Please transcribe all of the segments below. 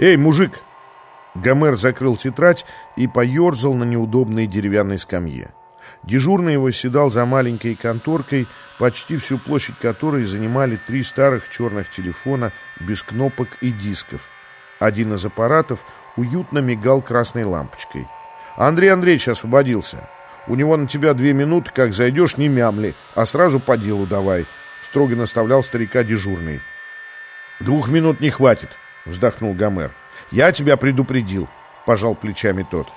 «Эй, мужик!» Гомер закрыл тетрадь и поерзал на неудобной деревянной скамье. Дежурный его седал за маленькой конторкой, почти всю площадь которой занимали три старых черных телефона без кнопок и дисков. Один из аппаратов уютно мигал красной лампочкой. «Андрей Андреевич освободился. У него на тебя две минуты, как зайдешь, не мямли, а сразу по делу давай», — строго наставлял старика дежурный. «Двух минут не хватит», — вздохнул Гомер. «Я тебя предупредил», — пожал плечами тот.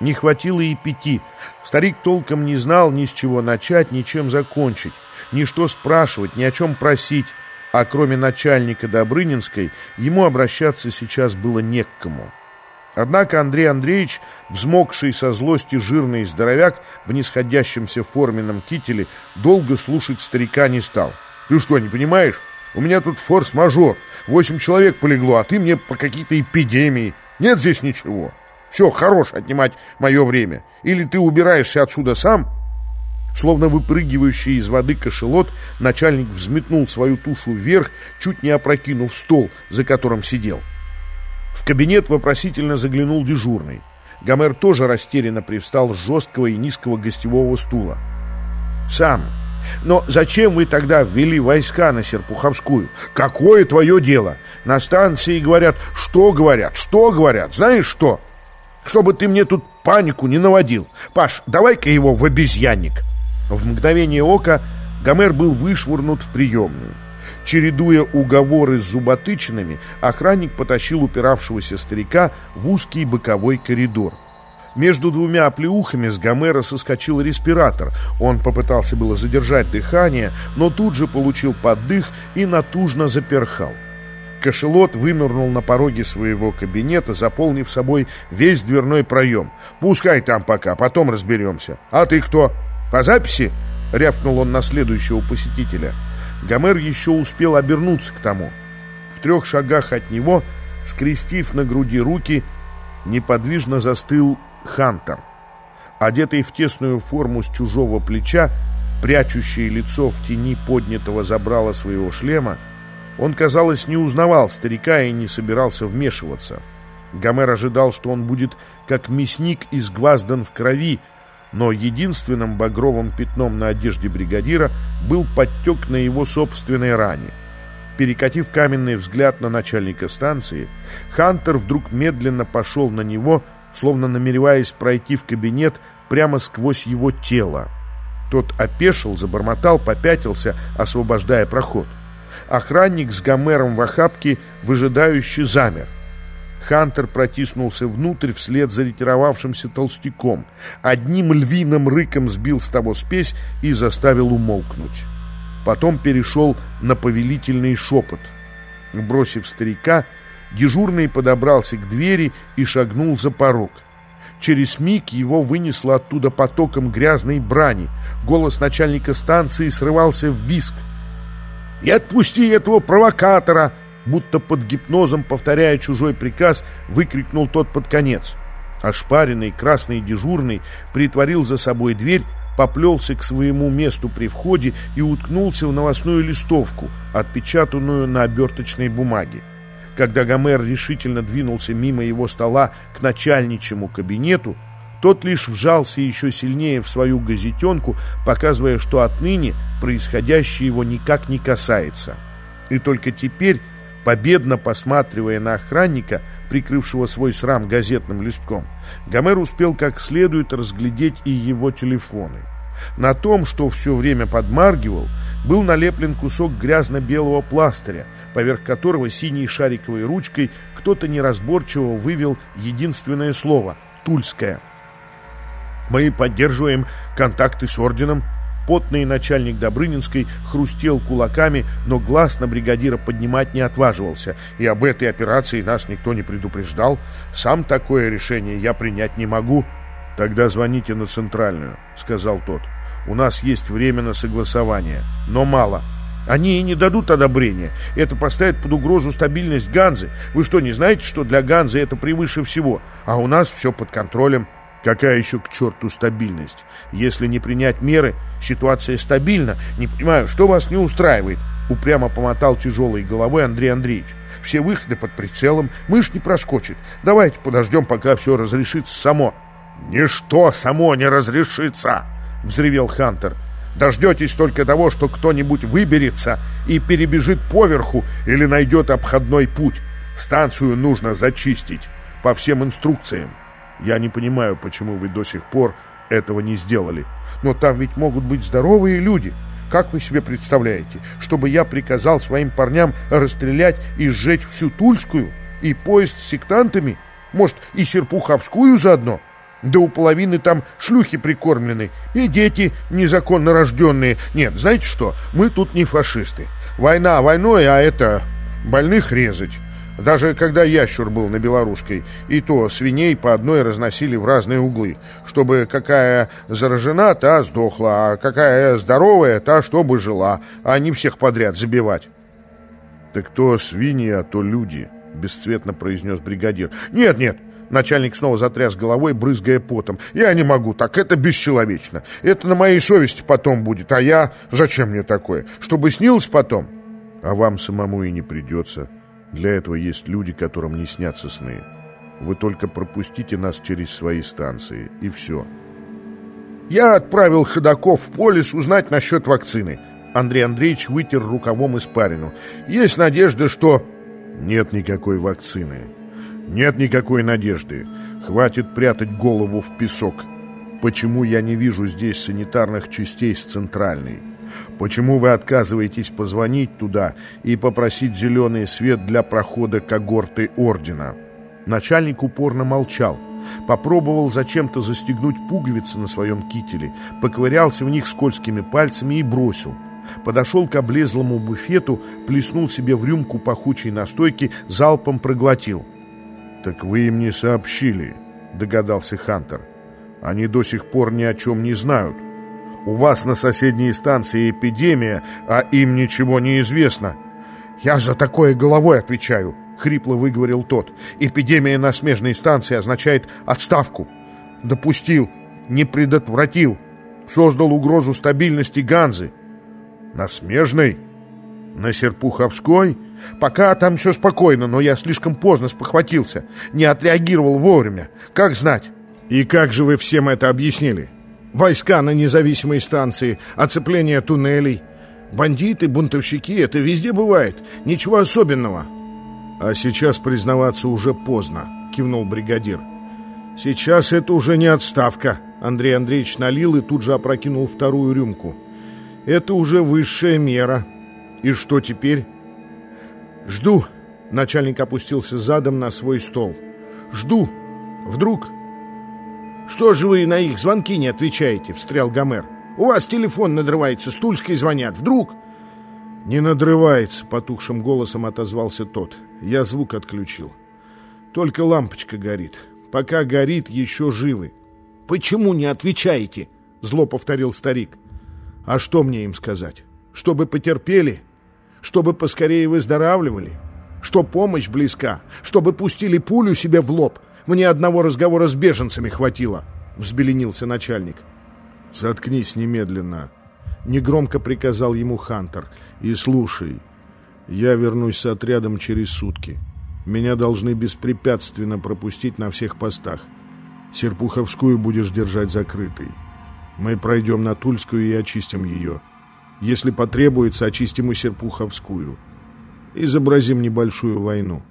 Не хватило и пяти. Старик толком не знал ни с чего начать, ни чем закончить, ни что спрашивать, ни о чем просить. А кроме начальника Добрынинской, ему обращаться сейчас было не к кому. Однако Андрей Андреевич, взмокший со злости жирный здоровяк в нисходящемся форменном кителе, долго слушать старика не стал. «Ты что, не понимаешь? У меня тут форс-мажор. Восемь человек полегло, а ты мне по какие-то эпидемии. Нет здесь ничего». Все, хорош отнимать мое время. Или ты убираешься отсюда сам?» Словно выпрыгивающий из воды кошелот, начальник взметнул свою тушу вверх, чуть не опрокинув стол, за которым сидел. В кабинет вопросительно заглянул дежурный. Гомер тоже растерянно привстал с жесткого и низкого гостевого стула. «Сам. Но зачем вы тогда ввели войска на Серпуховскую? Какое твое дело? На станции говорят, что говорят, что говорят, знаешь что?» чтобы ты мне тут панику не наводил. Паш, давай-ка его в обезьянник». В мгновение ока Гомер был вышвырнут в приемную. Чередуя уговоры с зуботычинами, охранник потащил упиравшегося старика в узкий боковой коридор. Между двумя оплеухами с Гомера соскочил респиратор. Он попытался было задержать дыхание, но тут же получил поддых и натужно заперхал. Кошелот вынырнул на пороге своего кабинета, заполнив собой весь дверной проем. «Пускай там пока, потом разберемся. А ты кто? По записи?» — рявкнул он на следующего посетителя. Гомер еще успел обернуться к тому. В трех шагах от него, скрестив на груди руки, неподвижно застыл Хантер. Одетый в тесную форму с чужого плеча, прячущий лицо в тени поднятого забрала своего шлема, он, казалось, не узнавал старика и не собирался вмешиваться. Гомер ожидал, что он будет как мясник изгваздан в крови, но единственным багровым пятном на одежде бригадира был подтек на его собственной ране. Перекатив каменный взгляд на начальника станции, Хантер вдруг медленно пошел на него, словно намереваясь пройти в кабинет прямо сквозь его тело. Тот опешил, забормотал, попятился, освобождая проход. Охранник с Гомером в охапке выжидающе замер. Хантер протиснулся внутрь вслед за ретировавшимся толстяком. Одним львиным рыком сбил с того спесь и заставил умолкнуть. Потом перешел на повелительный шепот. Бросив старика, дежурный подобрался к двери и шагнул за порог. Через миг его вынесло оттуда потоком грязной брани. Голос начальника станции срывался в виск. И отпусти этого провокатора!» Будто под гипнозом, повторяя чужой приказ, выкрикнул тот под конец. Ошпаренный красный дежурный притворил за собой дверь, поплелся к своему месту при входе и уткнулся в новостную листовку, отпечатанную на оберточной бумаге. Когда Гомер решительно двинулся мимо его стола к начальничьему кабинету, тот лишь вжался еще сильнее в свою газетенку, показывая, что отныне происходящее его никак не касается. И только теперь, победно посматривая на охранника, прикрывшего свой срам газетным листком, Гомер успел как следует разглядеть и его телефоны. На том, что все время подмаргивал, был налеплен кусок грязно-белого пластыря, поверх которого синей шариковой ручкой кто-то неразборчиво вывел единственное слово — «Тульское». Мы поддерживаем контакты с орденом. Потный начальник Добрынинской хрустел кулаками, но глаз на бригадира поднимать не отваживался. И об этой операции нас никто не предупреждал. Сам такое решение я принять не могу. Тогда звоните на центральную, сказал тот. У нас есть время на согласование, но мало. Они и не дадут одобрения. Это поставит под угрозу стабильность Ганзы. Вы что, не знаете, что для Ганзы это превыше всего? А у нас все под контролем. Какая еще к черту стабильность? Если не принять меры, ситуация стабильна. Не понимаю, что вас не устраивает? Упрямо помотал тяжелой головой Андрей Андреевич. все выходы под прицелом, мышь не проскочит. Давайте подождем, пока все разрешится само». «Ничто само не разрешится!» — взревел Хантер. «Дождетесь только того, что кто-нибудь выберется и перебежит поверху или найдет обходной путь. Станцию нужно зачистить по всем инструкциям. Я не понимаю, почему вы до сих пор этого не сделали. Но там ведь могут быть здоровые люди. Как вы себе представляете, чтобы я приказал своим парням расстрелять и сжечь всю Тульскую? И поезд с сектантами? Может, и Серпуховскую заодно? Да у половины там шлюхи прикормлены. И дети незаконно рожденные. Нет, знаете что? Мы тут не фашисты. Война войной, а это... Больных резать. Даже когда ящур был на белорусской, и то свиней по одной разносили в разные углы, чтобы какая заражена, та сдохла, а какая здоровая, та чтобы жила, а не всех подряд забивать. «Так то свиньи, а то люди», — бесцветно произнес бригадир. «Нет, нет, Начальник снова затряс головой, брызгая потом. «Я не могу так, это бесчеловечно. Это на моей совести потом будет, а я... Зачем мне такое? Чтобы снилось потом?» «А вам самому и не придется. Для этого есть люди, которым не снятся сны. Вы только пропустите нас через свои станции, и все. Я отправил ходаков в полис узнать насчет вакцины. Андрей Андреевич вытер рукавом испарину. Есть надежда, что... Нет никакой вакцины. Нет никакой надежды. Хватит прятать голову в песок. Почему я не вижу здесь санитарных частей с центральной? Почему вы отказываетесь позвонить туда и попросить зеленый свет для прохода когорты ордена?» Начальник упорно молчал. Попробовал зачем-то застегнуть пуговицы на своем кителе, поковырялся в них скользкими пальцами и бросил. Подошел к облезлому буфету, плеснул себе в рюмку пахучей настойки, залпом проглотил. «Так вы им не сообщили», — догадался Хантер. «Они до сих пор ни о чем не знают. У вас на соседней станции эпидемия, а им ничего не известно. Я за такое головой отвечаю, хрипло выговорил тот. Эпидемия на смежной станции означает отставку. Допустил, не предотвратил, создал угрозу стабильности Ганзы. На смежной? На Серпуховской? Пока там все спокойно, но я слишком поздно спохватился, не отреагировал вовремя. Как знать? И как же вы всем это объяснили? Войска на независимой станции, оцепление туннелей. Бандиты, бунтовщики — это везде бывает. Ничего особенного. А сейчас признаваться уже поздно, кивнул бригадир. Сейчас это уже не отставка. Андрей Андреевич налил и тут же опрокинул вторую рюмку. Это уже высшая мера. И что теперь? Жду. Начальник опустился задом на свой стол. Жду. Вдруг «Что же вы на их звонки не отвечаете?» — встрял Гомер. «У вас телефон надрывается, с Тульской звонят. Вдруг...» «Не надрывается», — потухшим голосом отозвался тот. Я звук отключил. «Только лампочка горит. Пока горит, еще живы». «Почему не отвечаете?» — зло повторил старик. «А что мне им сказать? Чтобы потерпели? Чтобы поскорее выздоравливали? Что помощь близка? Чтобы пустили пулю себе в лоб? Мне одного разговора с беженцами хватило, взбеленился начальник. Заткнись немедленно, негромко приказал ему Хантер. И слушай, я вернусь с отрядом через сутки. Меня должны беспрепятственно пропустить на всех постах. Серпуховскую будешь держать закрытой. Мы пройдем на Тульскую и очистим ее. Если потребуется, очистим и Серпуховскую. Изобразим небольшую войну.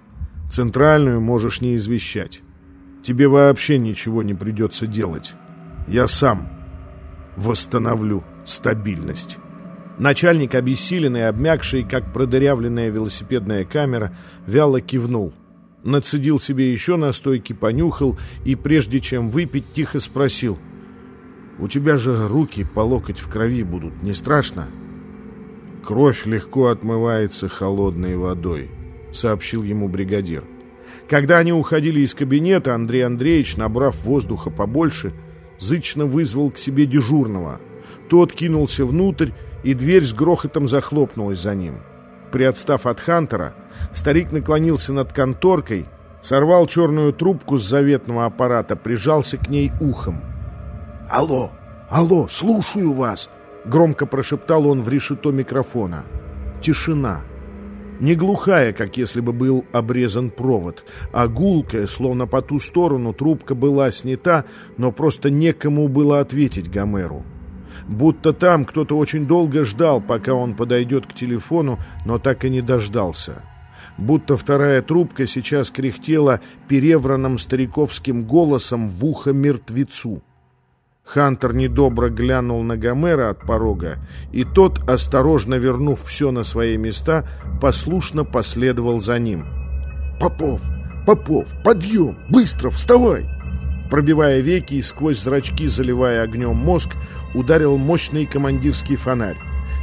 Центральную можешь не извещать. Тебе вообще ничего не придется делать. Я сам восстановлю стабильность». Начальник, обессиленный, обмякший, как продырявленная велосипедная камера, вяло кивнул. Нацедил себе еще настойки, понюхал и, прежде чем выпить, тихо спросил. «У тебя же руки по локоть в крови будут, не страшно?» «Кровь легко отмывается холодной водой», — сообщил ему бригадир. Когда они уходили из кабинета, Андрей Андреевич, набрав воздуха побольше, зычно вызвал к себе дежурного. Тот кинулся внутрь, и дверь с грохотом захлопнулась за ним. Приотстав от Хантера, старик наклонился над конторкой, сорвал черную трубку с заветного аппарата, прижался к ней ухом. «Алло! Алло! Слушаю вас!» Громко прошептал он в решето микрофона. Тишина. Не глухая, как если бы был обрезан провод, а гулкая, словно по ту сторону трубка была снята, но просто некому было ответить Гомеру. Будто там кто-то очень долго ждал, пока он подойдет к телефону, но так и не дождался. Будто вторая трубка сейчас кряхтела перевранным стариковским голосом в ухо мертвецу. Хантер недобро глянул на Гомера от порога, и тот, осторожно вернув все на свои места, послушно последовал за ним. «Попов! Попов! Подъем! Быстро вставай!» Пробивая веки и сквозь зрачки заливая огнем мозг, ударил мощный командирский фонарь.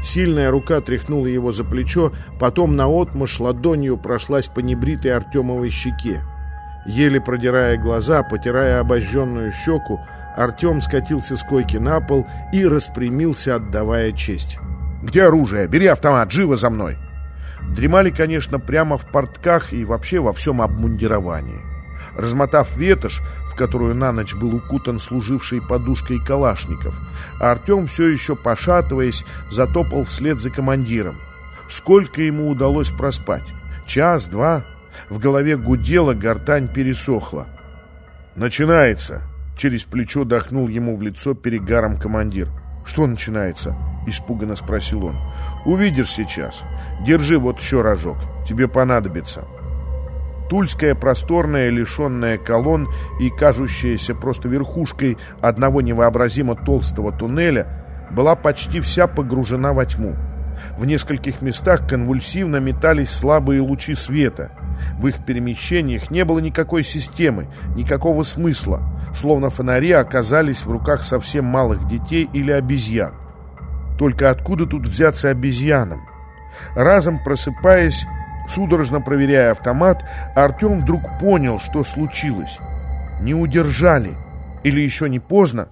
Сильная рука тряхнула его за плечо, потом наотмашь ладонью прошлась по небритой Артемовой щеке. Еле продирая глаза, потирая обожженную щеку, Артем скатился с койки на пол и распрямился, отдавая честь. «Где оружие? Бери автомат, живо за мной!» Дремали, конечно, прямо в портках и вообще во всем обмундировании. Размотав ветошь, в которую на ночь был укутан служивший подушкой калашников, а Артем, все еще пошатываясь, затопал вслед за командиром. Сколько ему удалось проспать? Час, два? В голове гудело, гортань пересохла. «Начинается!» Через плечо дохнул ему в лицо перегаром командир. «Что начинается?» — испуганно спросил он. «Увидишь сейчас. Держи вот еще рожок. Тебе понадобится». Тульская просторная, лишенная колонн и кажущаяся просто верхушкой одного невообразимо толстого туннеля, была почти вся погружена во тьму. В нескольких местах конвульсивно метались слабые лучи света. В их перемещениях не было никакой системы, никакого смысла словно фонари оказались в руках совсем малых детей или обезьян. Только откуда тут взяться обезьянам? Разом просыпаясь, судорожно проверяя автомат, Артем вдруг понял, что случилось. Не удержали. Или еще не поздно?